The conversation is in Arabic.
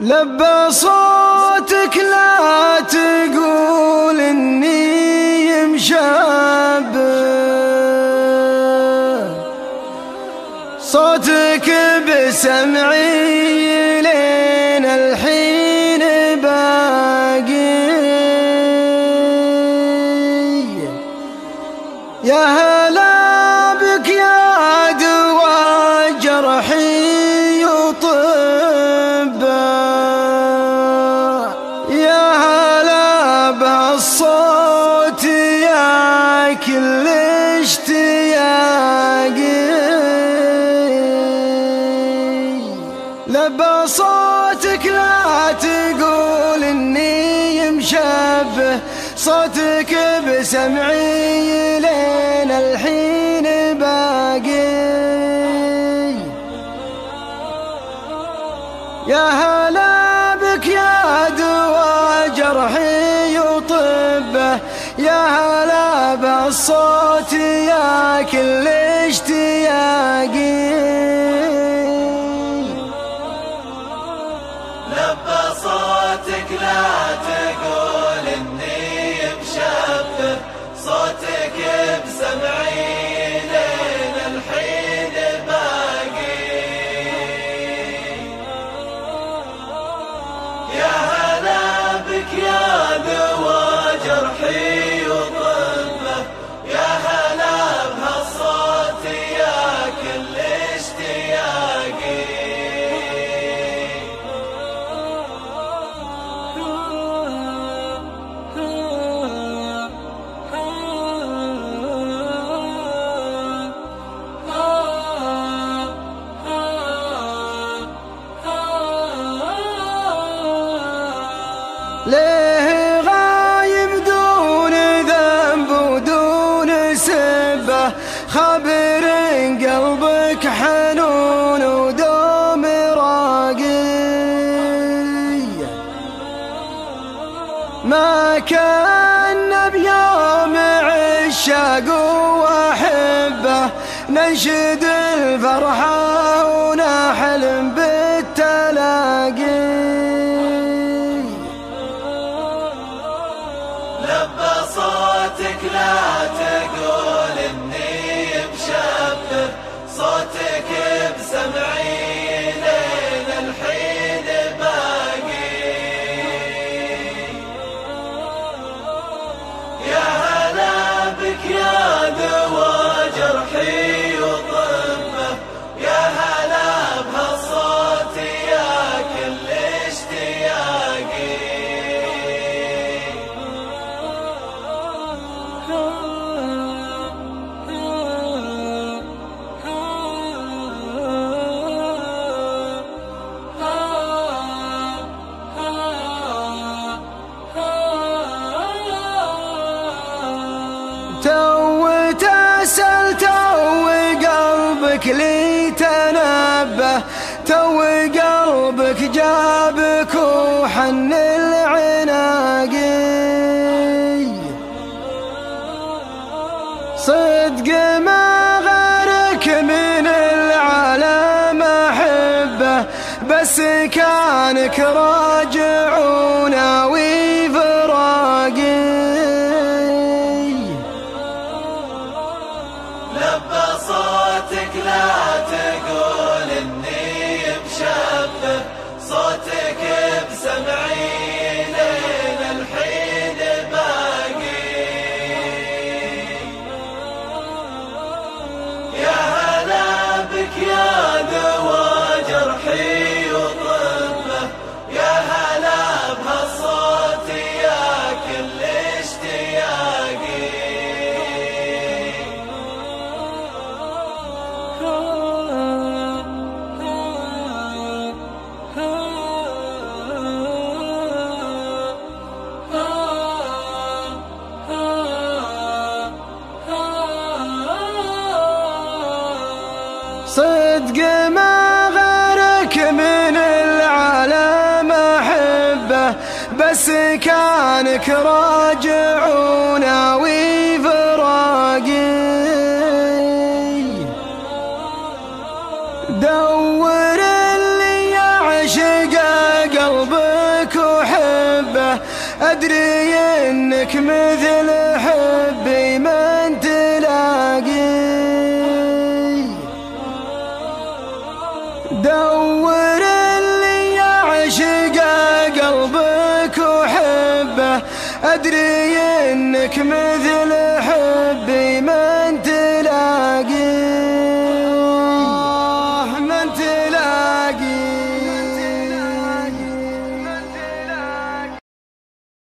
لبى صوتك لا تقول إني مشابه صوتك بسمعي لين الحين باقي. يا هلا بهالصوت يا كل اشتياقي لبى صوتك لا تقول إني مشبه صوتك بسمعي لين الحين باقي. يا هلا هلا بالصوت يا كل اشتياقي ما كان بيوم عشاق وأحبه ننشد الفرحة ونحلم بالتلاقي. لبى صوتك لا تقول إني مشبه صوتك بسمعي تسأل تو قلبك لي تنبه تو قلبك جابك وحن العناقي صدق ما غيرك من العالم أحبه بس كانك راجع صدق ما غيرك من العالم أحبه بس كانك راجع وناوي فراقي دور اللي يعشق أدري إنك مثل حبي من دور اللي يعشق قلبك وحبه. أدري إنك مثل